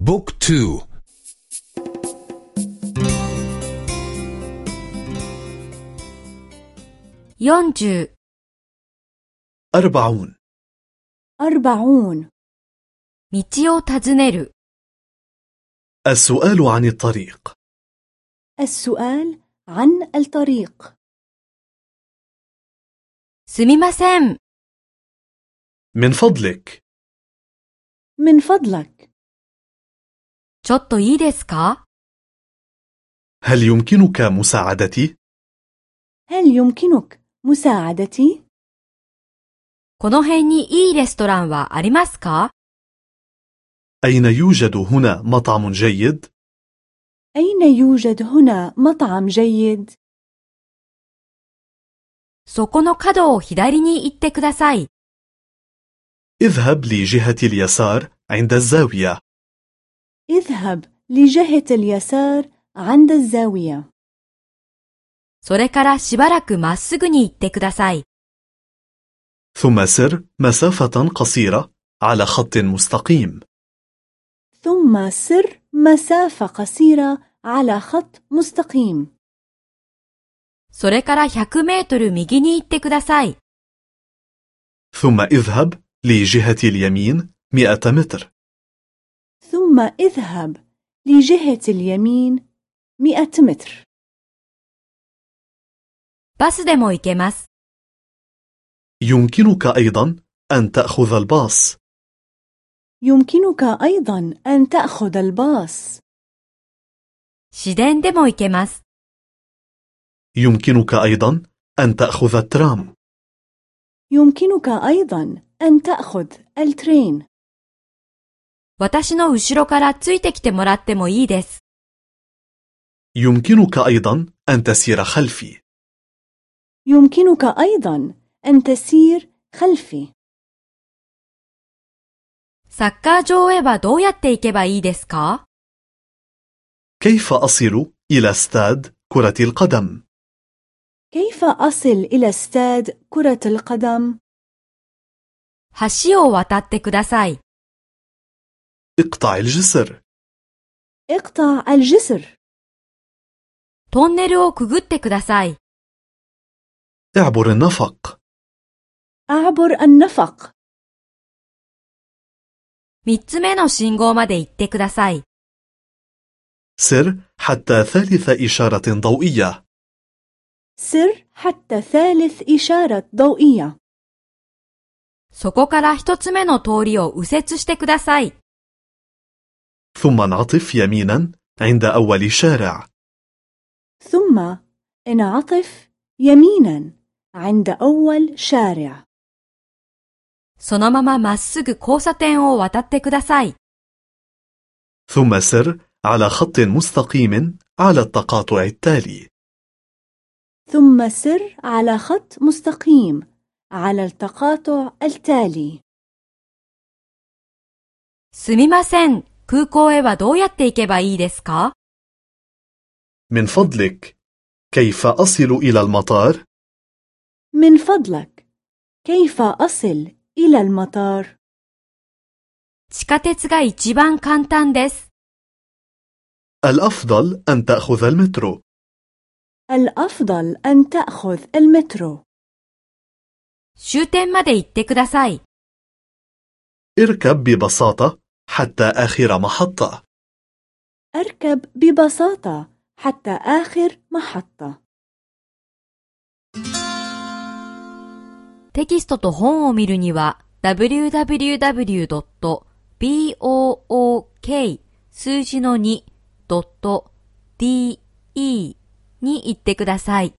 book two. 四十. أربعون. أربعون. 道を尋ねる السؤال عن الطريق. السؤال عن الطريق. すみません من فضلك. من فضلك. ちょっといいですか هل يمكنك مساعدتي؟ هل يمكنك مساعدتي؟ この辺にいいレストランはありますか أين يوجد هنا مطعم جيد؟ أين يوجد هنا مطعم جيد؟ そこの角を左に行ってください。 اذهب لجهة اليسار عند الزاوية اذهب لجهة اليسار عند الزاوية それからしばらくまっすぐに行ってください。 ثم سر مسافة قصيرة على خط مستقيم ثم سر مسافة قصيرة على خط مستقيم それから100メートル右に行ってください。 ثم اذهب لجهة اليمين مئة متر ثم اذهب لجهة اليمين مئة متر バスでも行けます。 يمكنك أيضا أن تأخذ الباص يمكنك أيضا أن تأخذ الباص 市電でも行けます。 يمكنك أيضا أن تأخذ الترام يمكنك أيضا أن تأخذ الترين 私の後ろからついてきてもらってもいいです。 يمكنك أيضا أن تسير خلفي يمكنك أيضا أن تسير خلفي サッカー場へはどうやって行けばいいですか كيف أصل إلى استاد كرة القدم؟ كيف أصل إلى استاد كرة القدم؟ 橋を渡ってください。 اقطع الجسر اقطع الجسر トンネルをくぐってください。 اعبر النفق أعبر النفق 三つ目の信号まで行ってください。 سر حتى ثالث إشارة ضوئية سر حتى ثالث إشارة ضوئية そこから一つ目の通りを右折してください。 ثم انعطف يمينا عند أول شارع ثم انعطف يمينا عند أول شارع そのまままっすぐ交差点を渡ってください。 ثم سر على خط مستقيم على التقاطع التالي ثم سر على خط مستقيم على التقاطع التالي すみません。 空港へはどうやって行けばいいですか من فضلك كيف أصل إلى المطار؟ من فضلك كيف أصل إلى المطار؟ 地下鉄が一番簡単です。 الأفضل أن تأخذ المترو الأفضل أن تأخذ المترو 終点まで行ってください。 اركب ببساطة حتى آخر محطة أركب ببساطة حتى آخر محطة テキストと本を見るには www.book 数字の 2.de に行ってください。